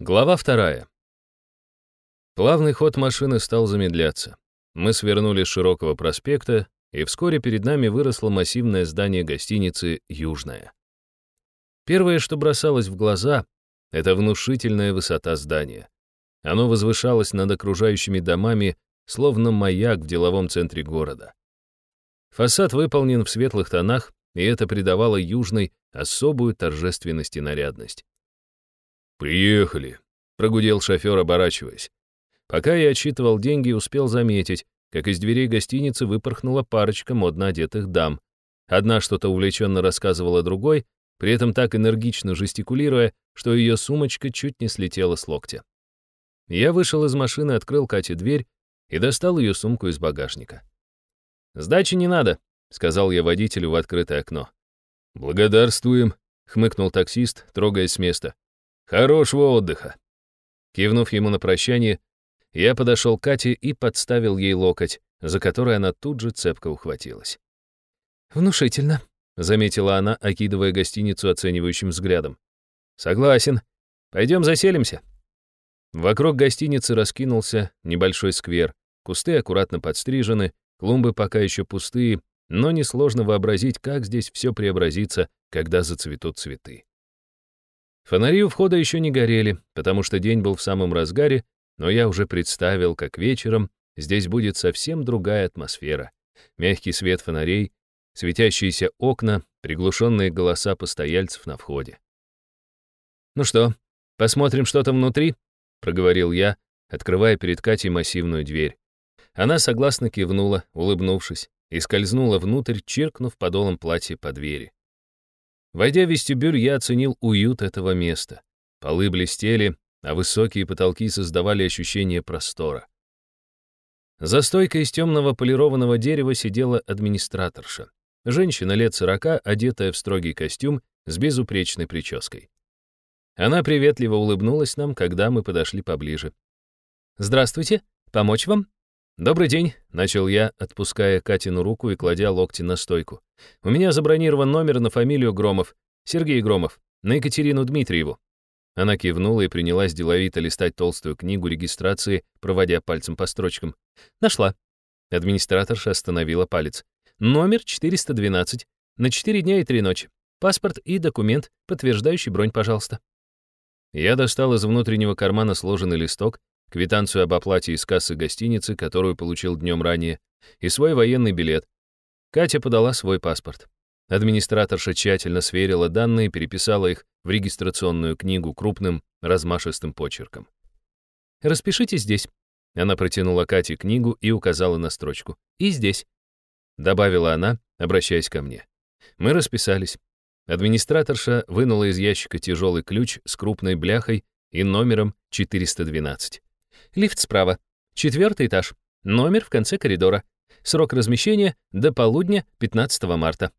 Глава вторая. Плавный ход машины стал замедляться. Мы свернули с широкого проспекта, и вскоре перед нами выросло массивное здание гостиницы «Южная». Первое, что бросалось в глаза, это внушительная высота здания. Оно возвышалось над окружающими домами, словно маяк в деловом центре города. Фасад выполнен в светлых тонах, и это придавало Южной особую торжественность и нарядность. «Приехали», — прогудел шофер, оборачиваясь. Пока я отсчитывал деньги, успел заметить, как из дверей гостиницы выпорхнула парочка модно одетых дам. Одна что-то увлеченно рассказывала другой, при этом так энергично жестикулируя, что ее сумочка чуть не слетела с локтя. Я вышел из машины, открыл Кате дверь и достал ее сумку из багажника. «Сдачи не надо», — сказал я водителю в открытое окно. «Благодарствуем», — хмыкнул таксист, трогаясь с места. Хорошего отдыха. Кивнув ему на прощание, я подошел к Кате и подставил ей локоть, за который она тут же цепко ухватилась. «Внушительно», — заметила она, окидывая гостиницу оценивающим взглядом. «Согласен. Пойдем заселимся». Вокруг гостиницы раскинулся небольшой сквер. Кусты аккуратно подстрижены, клумбы пока еще пустые, но несложно вообразить, как здесь все преобразится, когда зацветут цветы. Фонари у входа еще не горели, потому что день был в самом разгаре, но я уже представил, как вечером здесь будет совсем другая атмосфера. Мягкий свет фонарей, светящиеся окна, приглушенные голоса постояльцев на входе. «Ну что, посмотрим, что там внутри?» — проговорил я, открывая перед Катей массивную дверь. Она согласно кивнула, улыбнувшись, и скользнула внутрь, чиркнув подолом платья по двери. Войдя в вестибюль, я оценил уют этого места. Полы блестели, а высокие потолки создавали ощущение простора. За стойкой из темного полированного дерева сидела администраторша. Женщина лет сорока, одетая в строгий костюм с безупречной прической. Она приветливо улыбнулась нам, когда мы подошли поближе. «Здравствуйте, помочь вам?» «Добрый день», — начал я, отпуская Катину руку и кладя локти на стойку. «У меня забронирован номер на фамилию Громов, Сергей Громов, на Екатерину Дмитриеву». Она кивнула и принялась деловито листать толстую книгу регистрации, проводя пальцем по строчкам. «Нашла». Администраторша остановила палец. «Номер 412. На 4 дня и 3 ночи. Паспорт и документ, подтверждающий бронь, пожалуйста». Я достал из внутреннего кармана сложенный листок, квитанцию об оплате из кассы гостиницы, которую получил днем ранее, и свой военный билет. Катя подала свой паспорт. Администраторша тщательно сверила данные и переписала их в регистрационную книгу крупным, размашистым почерком. «Распишите здесь». Она протянула Кате книгу и указала на строчку. «И здесь», — добавила она, обращаясь ко мне. Мы расписались. Администраторша вынула из ящика тяжелый ключ с крупной бляхой и номером 412. Лифт справа. Четвертый этаж. Номер в конце коридора. Срок размещения до полудня 15 марта.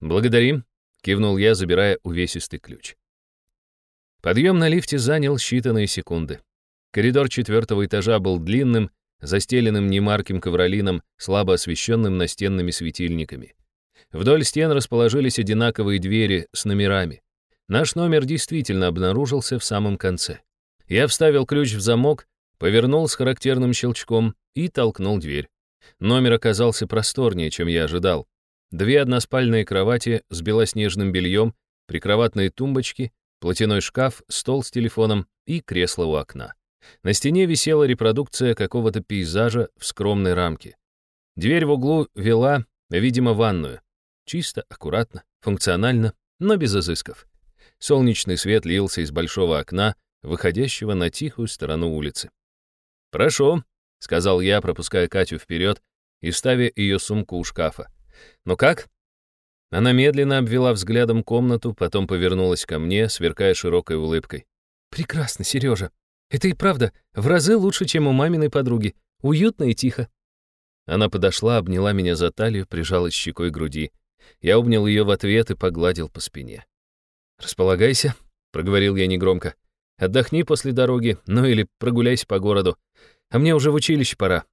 «Благодарим», — кивнул я, забирая увесистый ключ. Подъем на лифте занял считанные секунды. Коридор четвертого этажа был длинным, застеленным немарким ковролином, слабо освещенным настенными светильниками. Вдоль стен расположились одинаковые двери с номерами. Наш номер действительно обнаружился в самом конце. Я вставил ключ в замок, Повернул с характерным щелчком и толкнул дверь. Номер оказался просторнее, чем я ожидал. Две односпальные кровати с белоснежным бельем, прикроватные тумбочки, платяной шкаф, стол с телефоном и кресло у окна. На стене висела репродукция какого-то пейзажа в скромной рамке. Дверь в углу вела, видимо, ванную. Чисто, аккуратно, функционально, но без изысков. Солнечный свет лился из большого окна, выходящего на тихую сторону улицы. «Прошу», — сказал я, пропуская Катю вперед и ставя ее сумку у шкафа. «Ну как?» Она медленно обвела взглядом комнату, потом повернулась ко мне, сверкая широкой улыбкой. «Прекрасно, Сережа. Это и правда в разы лучше, чем у маминой подруги. Уютно и тихо». Она подошла, обняла меня за талию, прижалась щекой груди. Я обнял ее в ответ и погладил по спине. «Располагайся», — проговорил я негромко. «Отдохни после дороги, ну или прогуляйся по городу. А мне уже в училище пора».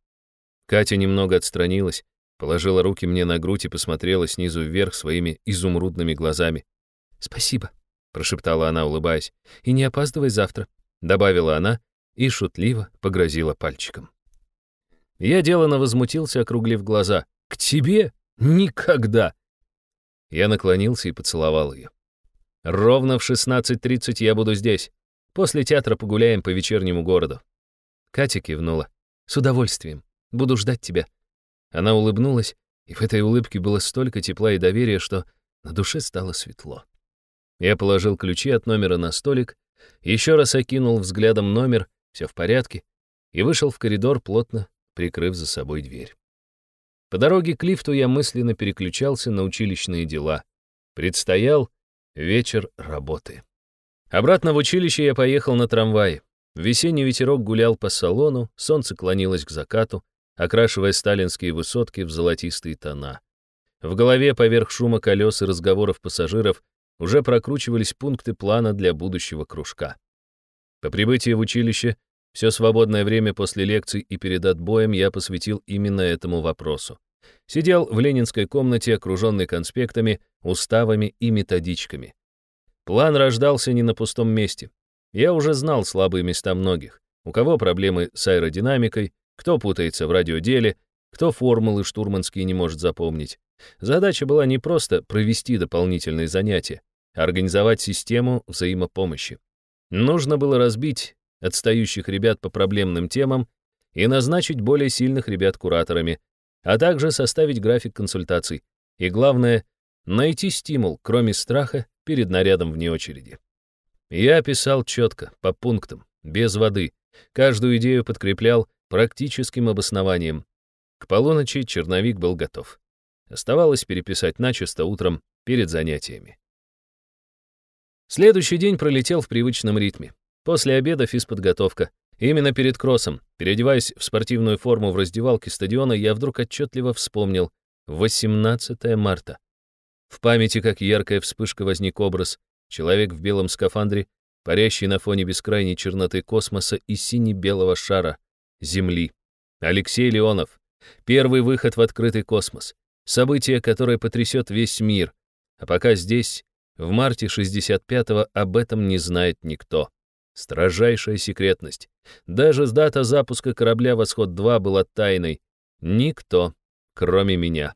Катя немного отстранилась, положила руки мне на грудь и посмотрела снизу вверх своими изумрудными глазами. «Спасибо», — прошептала она, улыбаясь. «И не опаздывай завтра». добавила она и шутливо погрозила пальчиком. Я делано возмутился, округлив глаза. «К тебе? Никогда!» Я наклонился и поцеловал ее. «Ровно в 16.30 я буду здесь. После театра погуляем по вечернему городу». Катя кивнула. «С удовольствием. Буду ждать тебя». Она улыбнулась, и в этой улыбке было столько тепла и доверия, что на душе стало светло. Я положил ключи от номера на столик, еще раз окинул взглядом номер, все в порядке, и вышел в коридор, плотно прикрыв за собой дверь. По дороге к лифту я мысленно переключался на училищные дела. Предстоял вечер работы. Обратно в училище я поехал на трамвае. Весенний ветерок гулял по салону, солнце клонилось к закату, окрашивая сталинские высотки в золотистые тона. В голове поверх шума колес и разговоров пассажиров уже прокручивались пункты плана для будущего кружка. По прибытии в училище все свободное время после лекций и перед отбоем я посвятил именно этому вопросу. Сидел в ленинской комнате, окруженный конспектами, уставами и методичками. План рождался не на пустом месте. Я уже знал слабые места многих. У кого проблемы с аэродинамикой, кто путается в радиоделе, кто формулы штурманские не может запомнить. Задача была не просто провести дополнительные занятия, а организовать систему взаимопомощи. Нужно было разбить отстающих ребят по проблемным темам и назначить более сильных ребят кураторами, а также составить график консультаций. И главное, найти стимул, кроме страха, перед нарядом вне очереди. Я писал четко, по пунктам, без воды. Каждую идею подкреплял практическим обоснованием. К полуночи черновик был готов. Оставалось переписать начисто утром перед занятиями. Следующий день пролетел в привычном ритме. После обеда физподготовка. Именно перед кроссом, переодеваясь в спортивную форму в раздевалке стадиона, я вдруг отчетливо вспомнил 18 марта. В памяти, как яркая вспышка, возник образ. Человек в белом скафандре, парящий на фоне бескрайней черноты космоса и сине-белого шара Земли. Алексей Леонов. Первый выход в открытый космос. Событие, которое потрясет весь мир. А пока здесь, в марте 65-го, об этом не знает никто. Строжайшая секретность. Даже дата запуска корабля «Восход-2» была тайной. Никто, кроме меня.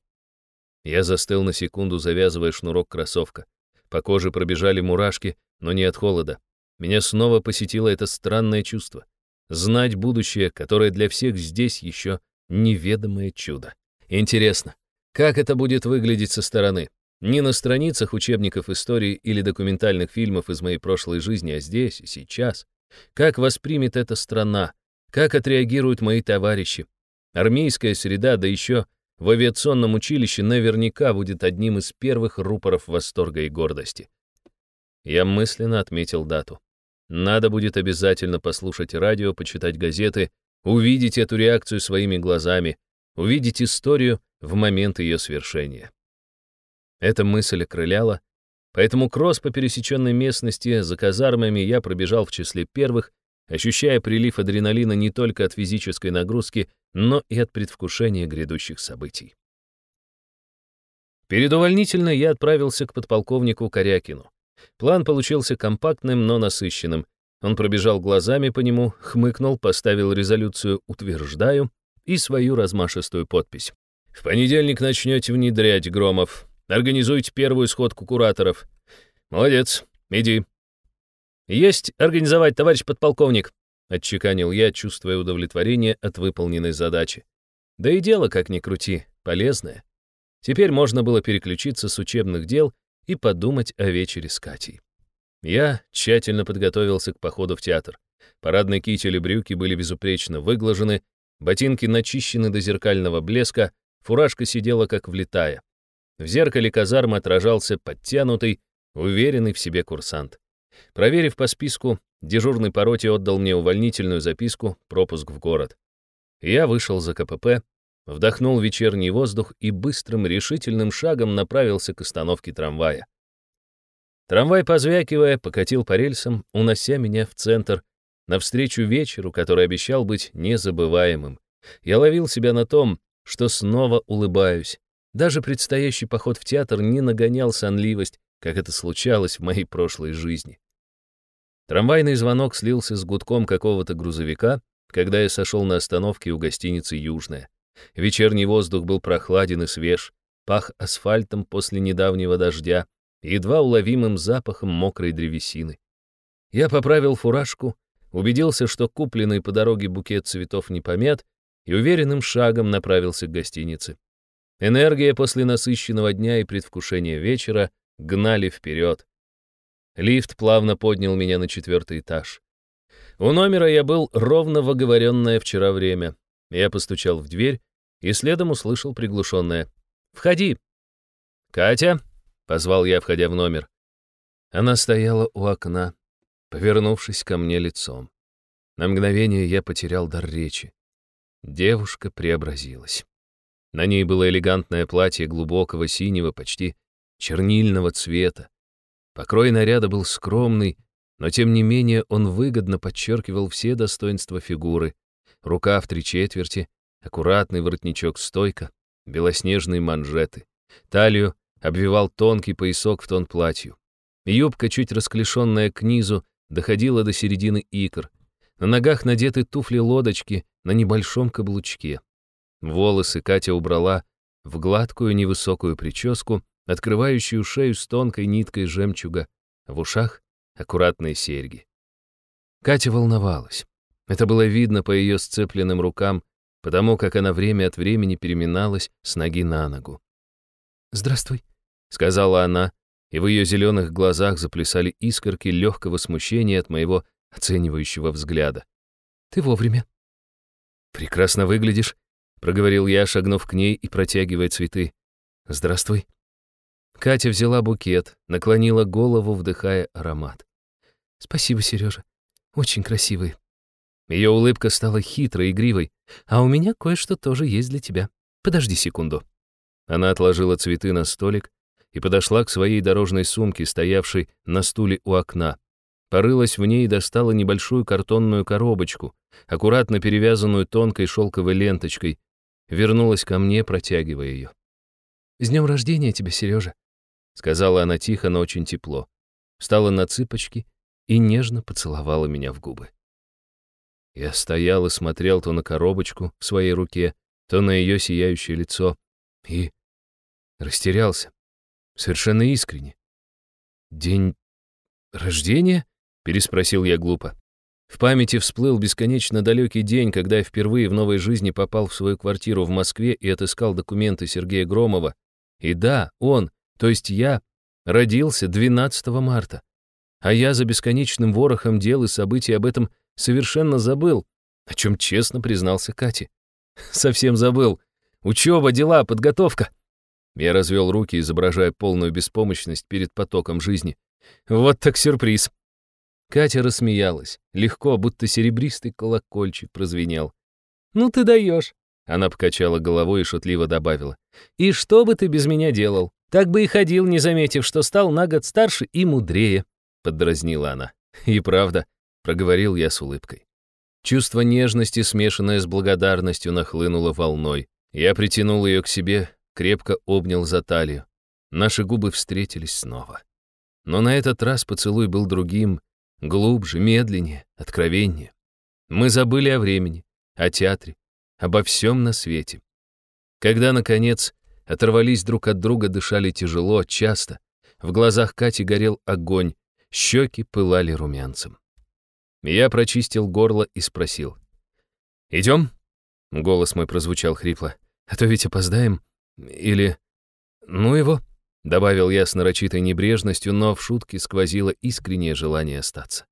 Я застыл на секунду, завязывая шнурок кроссовка. По коже пробежали мурашки, но не от холода. Меня снова посетило это странное чувство. Знать будущее, которое для всех здесь еще неведомое чудо. Интересно, как это будет выглядеть со стороны? Не на страницах учебников истории или документальных фильмов из моей прошлой жизни, а здесь и сейчас. Как воспримет эта страна? Как отреагируют мои товарищи? Армейская среда, да еще в авиационном училище наверняка будет одним из первых рупоров восторга и гордости. Я мысленно отметил дату. Надо будет обязательно послушать радио, почитать газеты, увидеть эту реакцию своими глазами, увидеть историю в момент ее свершения. Эта мысль окрыляла, поэтому кросс по пересеченной местности за казармами я пробежал в числе первых, ощущая прилив адреналина не только от физической нагрузки, но и от предвкушения грядущих событий. Перед увольнительной я отправился к подполковнику Корякину. План получился компактным, но насыщенным. Он пробежал глазами по нему, хмыкнул, поставил резолюцию «Утверждаю» и свою размашистую подпись. «В понедельник начнете внедрять, Громов. Организуйте первую сходку кураторов. Молодец, иди. Есть организовать, товарищ подполковник, отчеканил я, чувствуя удовлетворение от выполненной задачи. Да и дело, как ни крути, полезное. Теперь можно было переключиться с учебных дел и подумать о вечере с Катей. Я тщательно подготовился к походу в театр. Парадные китель и брюки были безупречно выглажены, ботинки начищены до зеркального блеска, фуражка сидела как влитая. В зеркале казармы отражался подтянутый, уверенный в себе курсант. Проверив по списку, дежурный по роте отдал мне увольнительную записку, пропуск в город. Я вышел за КПП, вдохнул вечерний воздух и быстрым решительным шагом направился к остановке трамвая. Трамвай, позвякивая, покатил по рельсам, унося меня в центр, навстречу вечеру, который обещал быть незабываемым. Я ловил себя на том, что снова улыбаюсь, даже предстоящий поход в театр не нагонял сонливость, как это случалось в моей прошлой жизни. Трамвайный звонок слился с гудком какого-то грузовика, когда я сошел на остановке у гостиницы «Южная». Вечерний воздух был прохладен и свеж, пах асфальтом после недавнего дождя и едва уловимым запахом мокрой древесины. Я поправил фуражку, убедился, что купленный по дороге букет цветов не помят, и уверенным шагом направился к гостинице. Энергия после насыщенного дня и предвкушения вечера гнали вперед. Лифт плавно поднял меня на четвертый этаж. У номера я был ровно в оговоренное вчера время. Я постучал в дверь и следом услышал приглушенное «Входи!» «Катя!» — позвал я, входя в номер. Она стояла у окна, повернувшись ко мне лицом. На мгновение я потерял дар речи. Девушка преобразилась. На ней было элегантное платье глубокого синего, почти чернильного цвета. Покрой наряда был скромный, но тем не менее он выгодно подчеркивал все достоинства фигуры. Рука в три четверти, аккуратный воротничок-стойка, белоснежные манжеты. Талию обвивал тонкий поясок в тон платью. Юбка, чуть расклешенная к низу, доходила до середины икр. На ногах надеты туфли-лодочки на небольшом каблучке. Волосы Катя убрала в гладкую невысокую прическу, открывающую шею с тонкой ниткой жемчуга, в ушах аккуратные серьги. Катя волновалась. Это было видно по ее сцепленным рукам, потому как она время от времени переминалась с ноги на ногу. «Здравствуй», — сказала она, и в ее зеленых глазах заплясали искорки легкого смущения от моего оценивающего взгляда. «Ты вовремя». «Прекрасно выглядишь», — проговорил я, шагнув к ней и протягивая цветы. «Здравствуй». Катя взяла букет, наклонила голову, вдыхая аромат. «Спасибо, Сережа. Очень красивый». Ее улыбка стала хитрой, игривой. «А у меня кое-что тоже есть для тебя. Подожди секунду». Она отложила цветы на столик и подошла к своей дорожной сумке, стоявшей на стуле у окна. Порылась в ней и достала небольшую картонную коробочку, аккуратно перевязанную тонкой шелковой ленточкой. Вернулась ко мне, протягивая ее. «С днем рождения тебя, Сережа!» Сказала она тихо, но очень тепло. Встала на цыпочки и нежно поцеловала меня в губы. Я стоял и смотрел то на коробочку в своей руке, то на ее сияющее лицо, и растерялся. Совершенно искренне. «День рождения?» — переспросил я глупо. В памяти всплыл бесконечно далекий день, когда я впервые в новой жизни попал в свою квартиру в Москве и отыскал документы Сергея Громова. И да, он, то есть я, родился 12 марта. А я за бесконечным ворохом дел и событий об этом совершенно забыл, о чем честно признался Кате. Совсем забыл. Учеба, дела, подготовка. Я развел руки, изображая полную беспомощность перед потоком жизни. Вот так сюрприз. Катя рассмеялась. Легко, будто серебристый колокольчик прозвенел. «Ну ты даешь!» Она покачала головой и шутливо добавила. «И что бы ты без меня делал? Так бы и ходил, не заметив, что стал на год старше и мудрее», — поддразнила она. «И правда», — проговорил я с улыбкой. Чувство нежности, смешанное с благодарностью, нахлынуло волной. Я притянул ее к себе, крепко обнял за талию. Наши губы встретились снова. Но на этот раз поцелуй был другим, глубже, медленнее, откровеннее. Мы забыли о времени, о театре, обо всем на свете. Когда, наконец, оторвались друг от друга, дышали тяжело, часто. В глазах Кати горел огонь, щеки пылали румянцем. Я прочистил горло и спросил. «Идем?» Голос мой прозвучал хрипло. «А то ведь опоздаем. Или... Ну его?» Добавил я с нарочитой небрежностью, но в шутке сквозило искреннее желание остаться.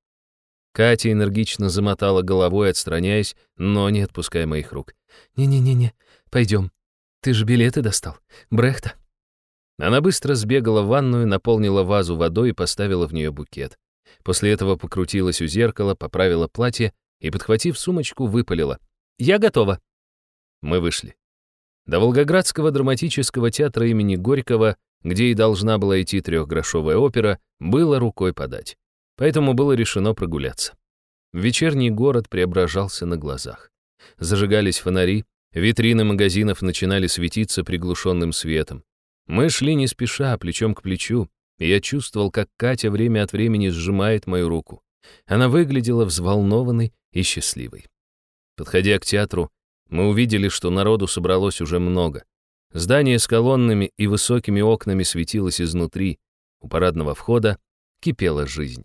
Катя энергично замотала головой, отстраняясь, но не отпуская моих рук. «Не-не-не-не, пойдем. Ты же билеты достал. Брехта». Она быстро сбегала в ванную, наполнила вазу водой и поставила в нее букет. После этого покрутилась у зеркала, поправила платье и, подхватив сумочку, выпалила. «Я готова». Мы вышли. До Волгоградского драматического театра имени Горького где и должна была идти трехгрошовая опера, было рукой подать. Поэтому было решено прогуляться. Вечерний город преображался на глазах. Зажигались фонари, витрины магазинов начинали светиться приглушенным светом. Мы шли не спеша, плечом к плечу, и я чувствовал, как Катя время от времени сжимает мою руку. Она выглядела взволнованной и счастливой. Подходя к театру, мы увидели, что народу собралось уже много. Здание с колоннами и высокими окнами светилось изнутри. У парадного входа кипела жизнь.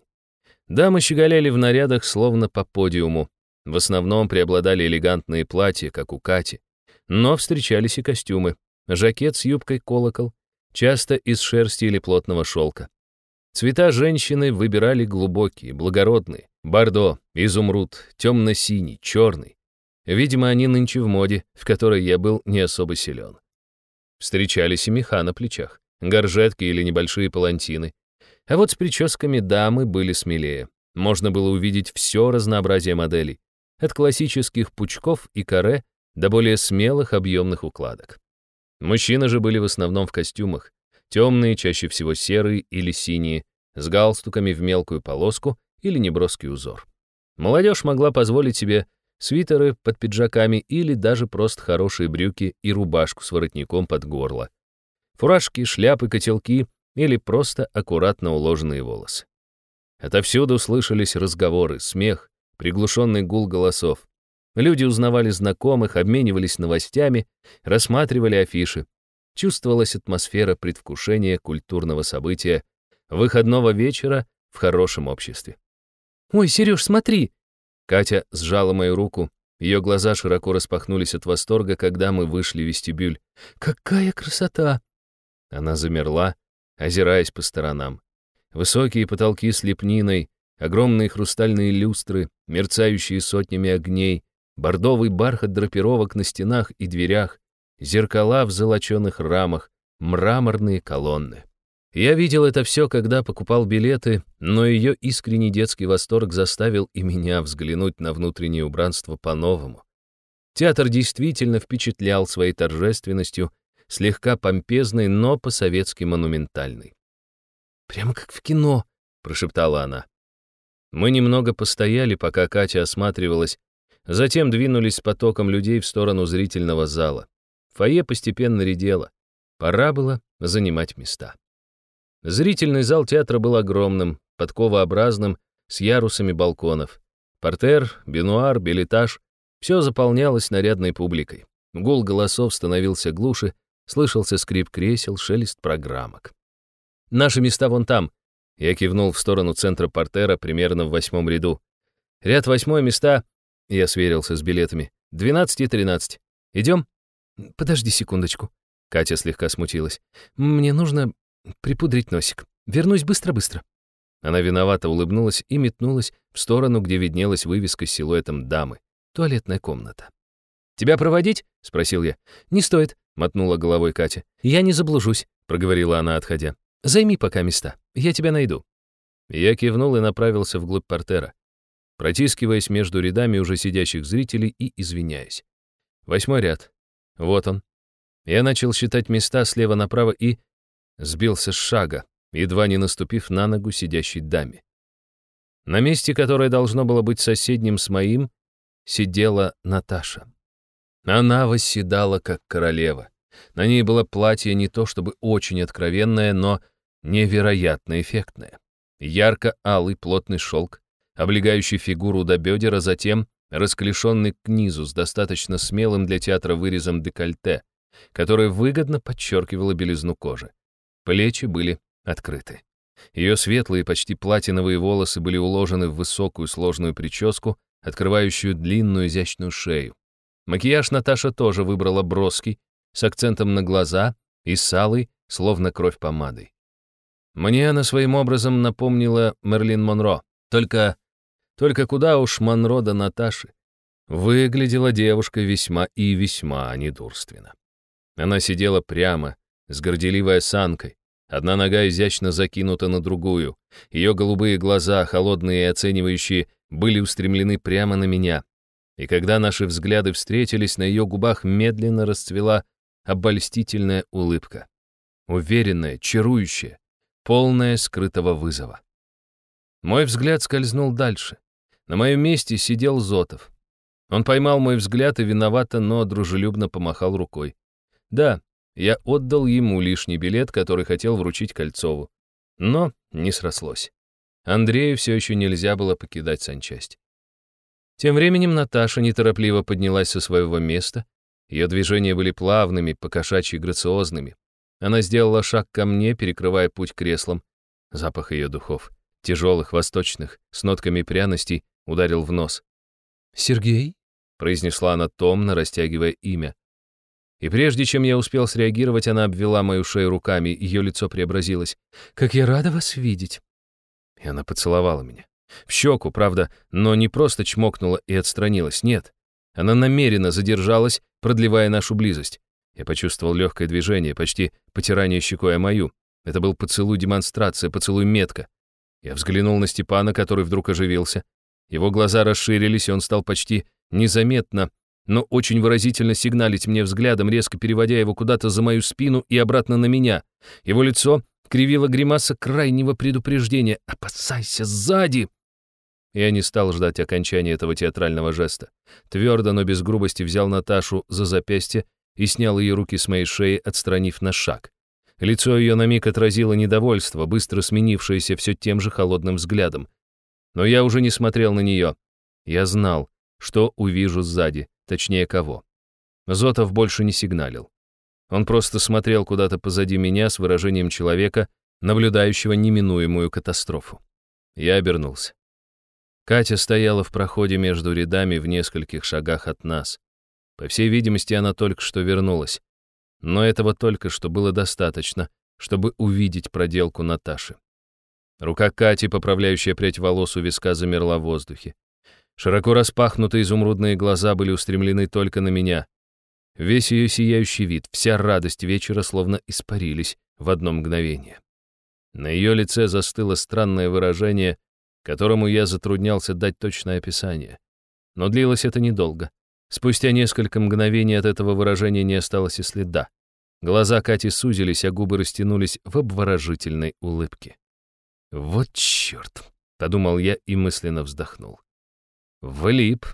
Дамы щеголяли в нарядах, словно по подиуму. В основном преобладали элегантные платья, как у Кати. Но встречались и костюмы. Жакет с юбкой колокол, часто из шерсти или плотного шелка. Цвета женщины выбирали глубокие, благородные. Бордо, изумруд, темно-синий, черный. Видимо, они нынче в моде, в которой я был не особо силен. Встречались и меха на плечах, горжетки или небольшие палантины. А вот с прическами дамы были смелее. Можно было увидеть все разнообразие моделей, от классических пучков и каре до более смелых объемных укладок. Мужчины же были в основном в костюмах, темные, чаще всего серые или синие, с галстуками в мелкую полоску или неброский узор. Молодежь могла позволить себе свитеры под пиджаками или даже просто хорошие брюки и рубашку с воротником под горло. Фуражки, шляпы, котелки или просто аккуратно уложенные волосы. Отовсюду слышались разговоры, смех, приглушенный гул голосов. Люди узнавали знакомых, обменивались новостями, рассматривали афиши. Чувствовалась атмосфера предвкушения культурного события, выходного вечера в хорошем обществе. «Ой, Сереж, смотри!» Катя сжала мою руку. Ее глаза широко распахнулись от восторга, когда мы вышли в вестибюль. «Какая красота!» Она замерла, озираясь по сторонам. Высокие потолки с лепниной, огромные хрустальные люстры, мерцающие сотнями огней, бордовый бархат драпировок на стенах и дверях, зеркала в золоченых рамах, мраморные колонны. Я видел это все, когда покупал билеты, но ее искренний детский восторг заставил и меня взглянуть на внутреннее убранство по-новому. Театр действительно впечатлял своей торжественностью, слегка помпезной, но по-советски монументальной. «Прямо как в кино», — прошептала она. Мы немного постояли, пока Катя осматривалась, затем двинулись с потоком людей в сторону зрительного зала. Фойе постепенно редело. Пора было занимать места. Зрительный зал театра был огромным, подковообразным, с ярусами балконов. Портер, бинуар, билетаж — все заполнялось нарядной публикой. Гул голосов становился глуше, слышался скрип кресел, шелест программок. «Наши места вон там», — я кивнул в сторону центра портера, примерно в восьмом ряду. «Ряд восьмой места», — я сверился с билетами, «двенадцать и тринадцать. Идем?» «Подожди секундочку», — Катя слегка смутилась. «Мне нужно припудрить носик. Вернусь быстро-быстро». Она виновато улыбнулась и метнулась в сторону, где виднелась вывеска с силуэтом дамы. Туалетная комната. «Тебя проводить?» — спросил я. «Не стоит», — мотнула головой Катя. «Я не заблужусь», — проговорила она, отходя. «Займи пока места. Я тебя найду». Я кивнул и направился вглубь портера, протискиваясь между рядами уже сидящих зрителей и извиняясь. Восьмой ряд. Вот он. Я начал считать места слева направо и сбился с шага, едва не наступив на ногу сидящей даме. На месте, которое должно было быть соседним с моим, сидела Наташа. Она восседала, как королева. На ней было платье не то чтобы очень откровенное, но невероятно эффектное. Ярко-алый плотный шелк, облегающий фигуру до бедер, а затем расклешенный к низу с достаточно смелым для театра вырезом декольте, который выгодно подчеркивало белизну кожи. Плечи были открыты. Ее светлые, почти платиновые волосы были уложены в высокую сложную прическу, открывающую длинную изящную шею. Макияж Наташа тоже выбрала броский, с акцентом на глаза и с алой, словно кровь помадой. Мне она своим образом напомнила Мерлин Монро, только... Только куда уж Монро до Наташи. Выглядела девушка весьма и весьма недурственно. Она сидела прямо, с горделивой осанкой, Одна нога изящно закинута на другую. Ее голубые глаза, холодные и оценивающие, были устремлены прямо на меня. И когда наши взгляды встретились, на ее губах медленно расцвела обольстительная улыбка. Уверенная, чарующая, полная скрытого вызова. Мой взгляд скользнул дальше. На моем месте сидел Зотов. Он поймал мой взгляд и виновато, но дружелюбно помахал рукой. Да, я отдал ему лишний билет, который хотел вручить Кольцову. Но не срослось. Андрею все еще нельзя было покидать санчасть. Тем временем Наташа неторопливо поднялась со своего места. Ее движения были плавными, покошачьи грациозными. Она сделала шаг ко мне, перекрывая путь креслом. Запах ее духов, тяжелых, восточных, с нотками пряностей, ударил в нос. «Сергей?» — произнесла она томно, растягивая имя. И прежде чем я успел среагировать, она обвела мою шею руками, ее лицо преобразилось. «Как я рада вас видеть!» И она поцеловала меня. В щеку, правда, но не просто чмокнула и отстранилась, нет. Она намеренно задержалась, продлевая нашу близость. Я почувствовал легкое движение, почти потирание щекой о мою. Это был поцелуй-демонстрация, поцелуй-метка. Я взглянул на Степана, который вдруг оживился. Его глаза расширились, и он стал почти незаметно, но очень выразительно сигналить мне взглядом, резко переводя его куда-то за мою спину и обратно на меня. Его лицо кривило гримаса крайнего предупреждения. «Опасайся сзади!» Я не стал ждать окончания этого театрального жеста. Твердо, но без грубости взял Наташу за запястье и снял ее руки с моей шеи, отстранив на шаг. Лицо ее на миг отразило недовольство, быстро сменившееся все тем же холодным взглядом. Но я уже не смотрел на нее. Я знал, что увижу сзади, точнее кого. Зотов больше не сигналил. Он просто смотрел куда-то позади меня с выражением человека, наблюдающего неминуемую катастрофу. Я обернулся. Катя стояла в проходе между рядами в нескольких шагах от нас. По всей видимости, она только что вернулась. Но этого только что было достаточно, чтобы увидеть проделку Наташи. Рука Кати, поправляющая прядь волос у виска, замерла в воздухе. Широко распахнутые изумрудные глаза были устремлены только на меня. Весь ее сияющий вид, вся радость вечера словно испарились в одно мгновение. На ее лице застыло странное выражение, которому я затруднялся дать точное описание. Но длилось это недолго. Спустя несколько мгновений от этого выражения не осталось и следа. Глаза Кати сузились, а губы растянулись в обворожительной улыбке. «Вот черт!» — подумал я и мысленно вздохнул. «Влип!»